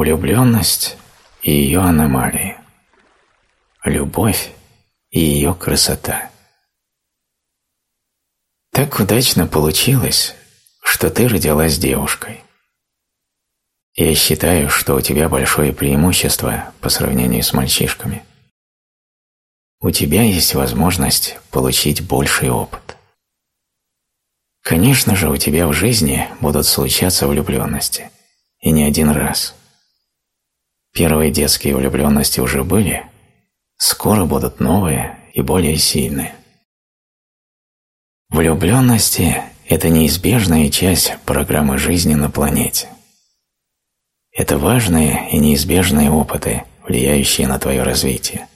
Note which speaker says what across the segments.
Speaker 1: Влюбленность и ее аномалии. Любовь и ее красота. Так удачно получилось, что ты родилась девушкой. Я считаю, что у тебя большое преимущество по сравнению с мальчишками. У тебя есть возможность получить больший опыт. Конечно же, у тебя в жизни будут случаться влюбленности, и не один раз. Первые детские влюбленности уже были, скоро будут новые и более сильные. Влюбленности – это неизбежная часть программы жизни на планете. Это важные и неизбежные опыты, влияющие на твое развитие.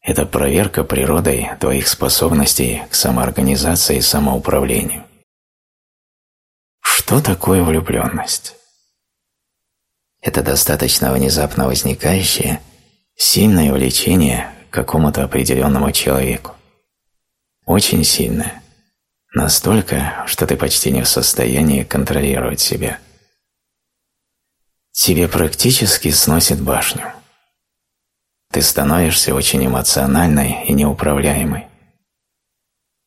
Speaker 1: Это проверка природой твоих способностей к самоорганизации и самоуправлению. Что такое влюбленность? Это достаточно внезапно возникающее, сильное влечение к какому-то определенному человеку. Очень сильное. Настолько, что ты почти не в состоянии контролировать себя. Тебе практически сносит башню. Ты становишься очень эмоциональной и неуправляемой.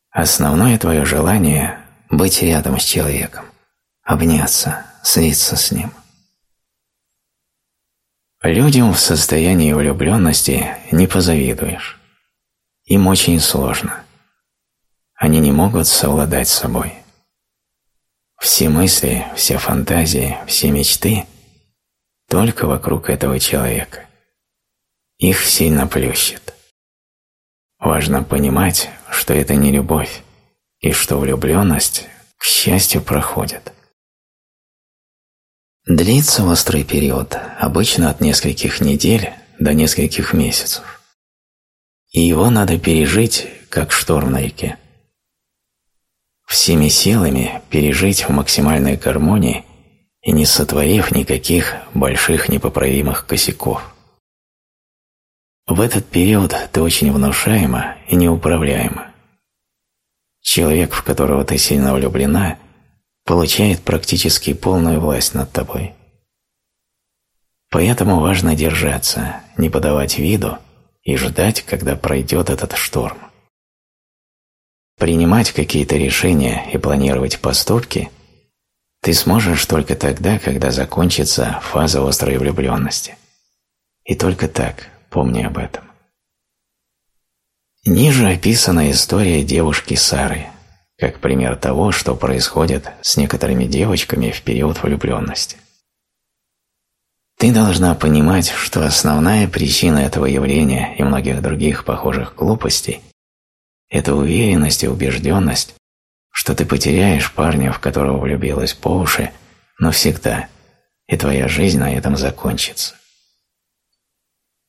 Speaker 1: Основное твое желание – быть рядом с человеком, обняться, слиться с ним – Людям в состоянии влюбленности не позавидуешь. Им очень сложно. Они не могут совладать с собой. Все мысли, все фантазии, все мечты только вокруг этого человека. Их сильно плющит. Важно понимать, что это не любовь, и что влюбленность, к счастью, проходит. Длится острый период, обычно от нескольких недель до нескольких месяцев. И его надо пережить, как шторм на реке. Всеми силами пережить в максимальной гармонии и не сотворив никаких больших непоправимых косяков. В этот период ты очень внушаема и неуправляема. Человек, в которого ты сильно влюблена – получает практически полную власть над тобой. Поэтому важно держаться, не подавать виду и ждать, когда пройдет этот шторм. Принимать какие-то решения и планировать поступки ты сможешь только тогда, когда закончится фаза острой влюбленности. И только так, помни об этом. Ниже описана история девушки Сары, как пример того, что происходит с некоторыми девочками в период влюбленности. Ты должна понимать, что основная причина этого явления и многих других похожих глупостей – это уверенность и убежденность, что ты потеряешь парня, в которого влюбилась по уши, навсегда, и твоя жизнь на этом закончится.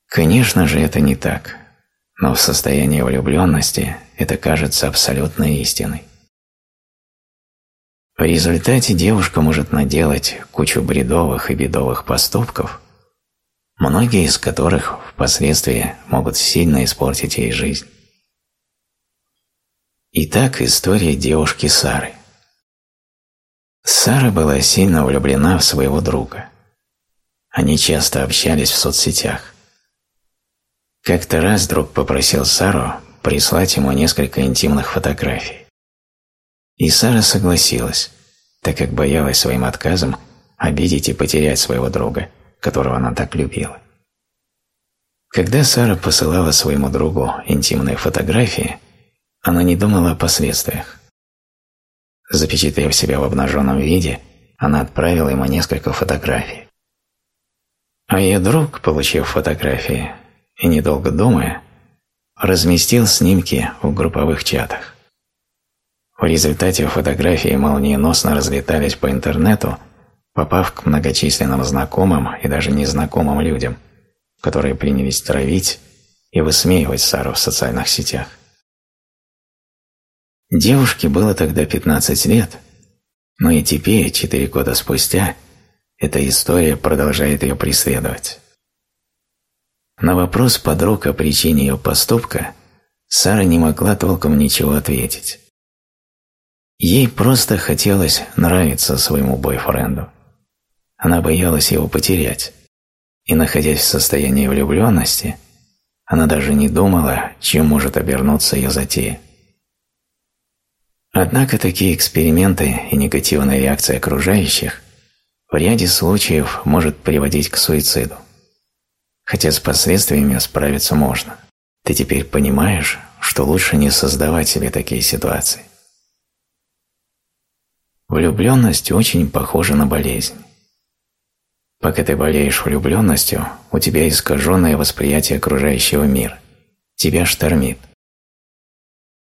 Speaker 1: Конечно же, это не так, но в состоянии влюбленности это кажется абсолютной истиной. В результате девушка может наделать кучу бредовых и бедовых поступков, многие из которых впоследствии могут сильно испортить ей жизнь. Итак, история девушки Сары. Сара была сильно влюблена в своего друга. Они часто общались в соцсетях. Как-то раз друг попросил Сару прислать ему несколько интимных фотографий. И Сара согласилась, так как боялась своим отказом обидеть и потерять своего друга, которого она так любила. Когда Сара посылала своему другу интимные фотографии, она не думала о последствиях. Запечатлев себя в обнаженном виде, она отправила ему несколько фотографий. А ее друг, получив фотографии и недолго думая, разместил снимки в групповых чатах. В результате фотографии молниеносно разлетались по интернету, попав к многочисленным знакомым и даже незнакомым людям, которые принялись травить и высмеивать Сару в социальных сетях. Девушке было тогда 15 лет, но и теперь, 4 года спустя, эта история продолжает ее преследовать. На вопрос подруг о причине ее поступка Сара не могла толком ничего ответить. Ей просто хотелось нравиться своему бойфренду. она боялась его потерять, и, находясь в состоянии влюбленности, она даже не думала, чем может обернуться ее затея. Однако такие эксперименты и негативная реакция окружающих в ряде случаев может приводить к суициду. Хотя с последствиями справиться можно. Ты теперь понимаешь, что лучше не создавать себе такие ситуации. Влюбленность очень похожа на болезнь. Пока ты болеешь влюбленностью, у тебя искаженное восприятие окружающего мира. Тебя штормит.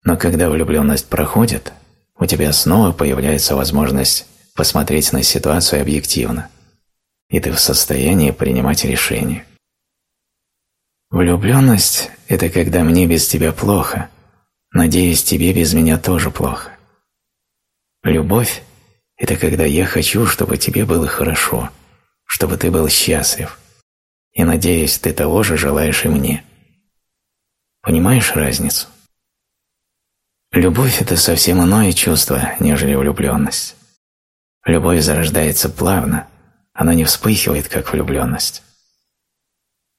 Speaker 1: Но когда влюбленность проходит, у тебя снова появляется возможность посмотреть на ситуацию объективно, и ты в состоянии принимать решения. Влюбленность – это когда мне без тебя плохо, надеюсь, тебе без меня тоже плохо. Любовь – это когда я хочу, чтобы тебе было хорошо, чтобы ты был счастлив, и, надеюсь, ты того же желаешь и мне. Понимаешь разницу? Любовь – это совсем иное чувство, нежели влюбленность. Любовь зарождается плавно, она не вспыхивает, как влюбленность.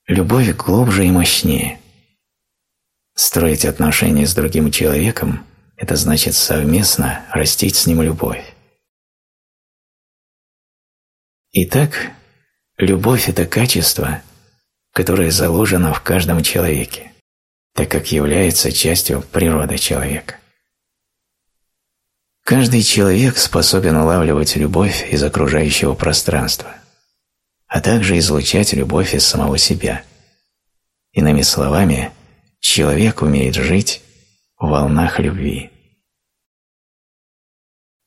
Speaker 1: Любовь глубже и мощнее. Строить отношения с другим человеком – это значит совместно растить с ним любовь. Итак, любовь – это качество, которое заложено в каждом человеке, так как является частью природы человека. Каждый человек способен улавливать любовь из окружающего пространства, а также излучать любовь из самого себя. Иными словами, человек умеет жить в волнах любви.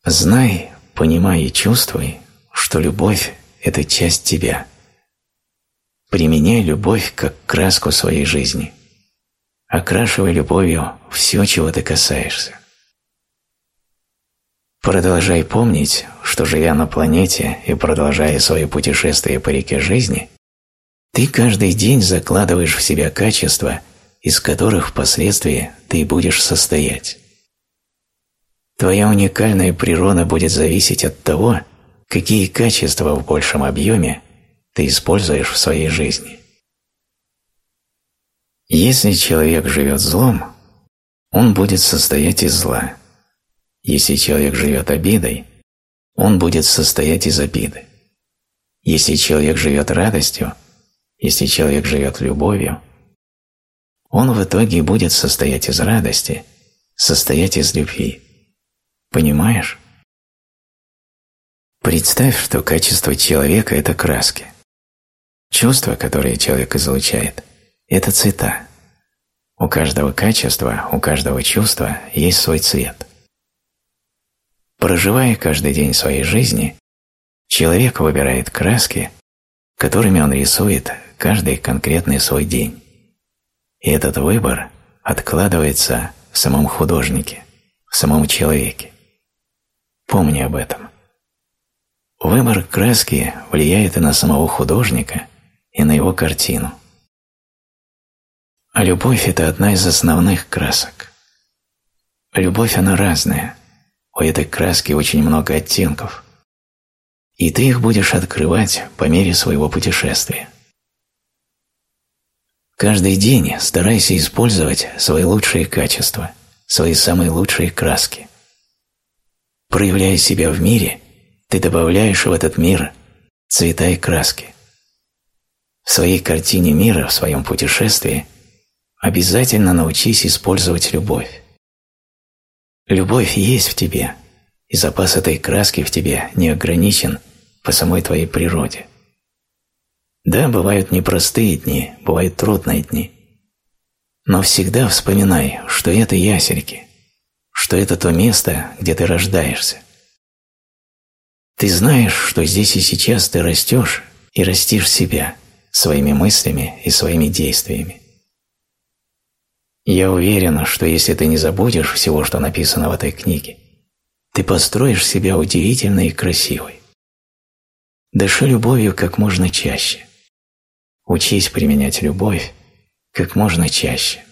Speaker 1: Знай, понимай и чувствуй, что любовь – это часть тебя. Применяй любовь как краску своей жизни. Окрашивай любовью все, чего ты касаешься. Продолжай помнить, что живя на планете и продолжая свои путешествия по реке жизни, ты каждый день закладываешь в себя качества, из которых впоследствии ты будешь состоять. Твоя уникальная природа будет зависеть от того, какие качества в большем объеме ты используешь в своей жизни. Если человек живет злом, он будет состоять из зла – если человек живет обидой, он будет состоять из обиды. Если человек живет радостью, если человек живет любовью, он в итоге будет состоять из радости, состоять из любви. Понимаешь? Представь, что качество человека – это краски. Чувства, которые человек излучает – это цвета. У каждого качества, у каждого чувства есть свой цвет – Проживая каждый день своей жизни, человек выбирает краски, которыми он рисует каждый конкретный свой день. И этот выбор откладывается в самом художнике, в самом человеке. Помни об этом. Выбор краски влияет и на самого художника, и на его картину. А любовь – это одна из основных красок. Любовь, она разная – у этой краски очень много оттенков, и ты их будешь открывать по мере своего путешествия. Каждый день старайся использовать свои лучшие качества, свои самые лучшие краски. Проявляя себя в мире, ты добавляешь в этот мир цвета и краски. В своей картине мира, в своем путешествии обязательно научись использовать любовь. Любовь есть в тебе, и запас этой краски в тебе не ограничен по самой твоей природе. Да, бывают непростые дни, бывают трудные дни. Но всегда вспоминай, что это ясельки, что это то место, где ты рождаешься. Ты знаешь, что здесь и сейчас ты растешь и растишь себя своими мыслями и своими действиями. Я уверен, что если ты не забудешь всего, что написано в этой книге, ты построишь себя удивительной и красивой. Дыши любовью как можно чаще. Учись применять любовь как можно чаще.